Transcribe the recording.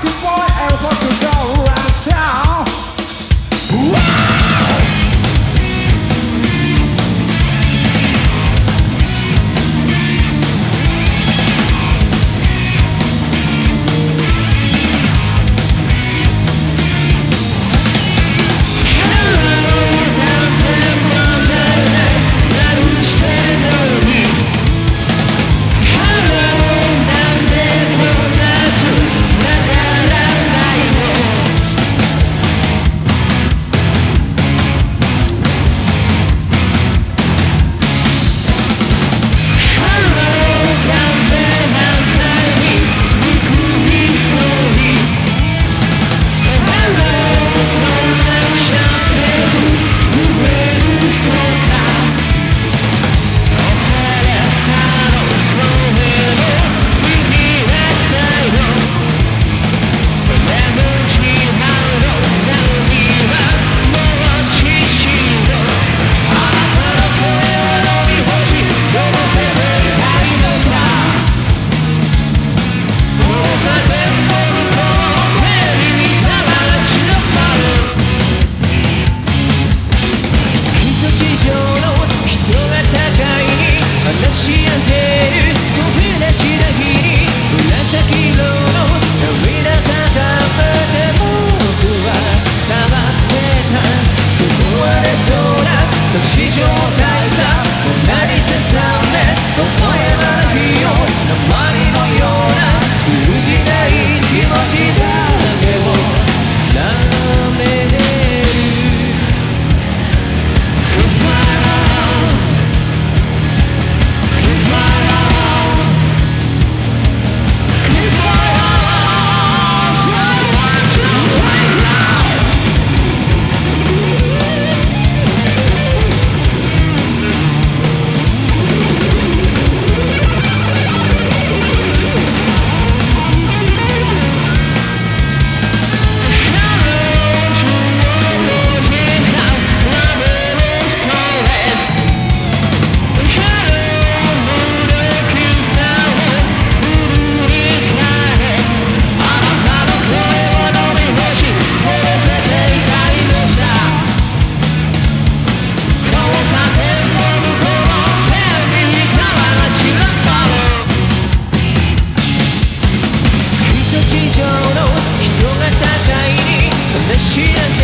Cause whatever could Yeah.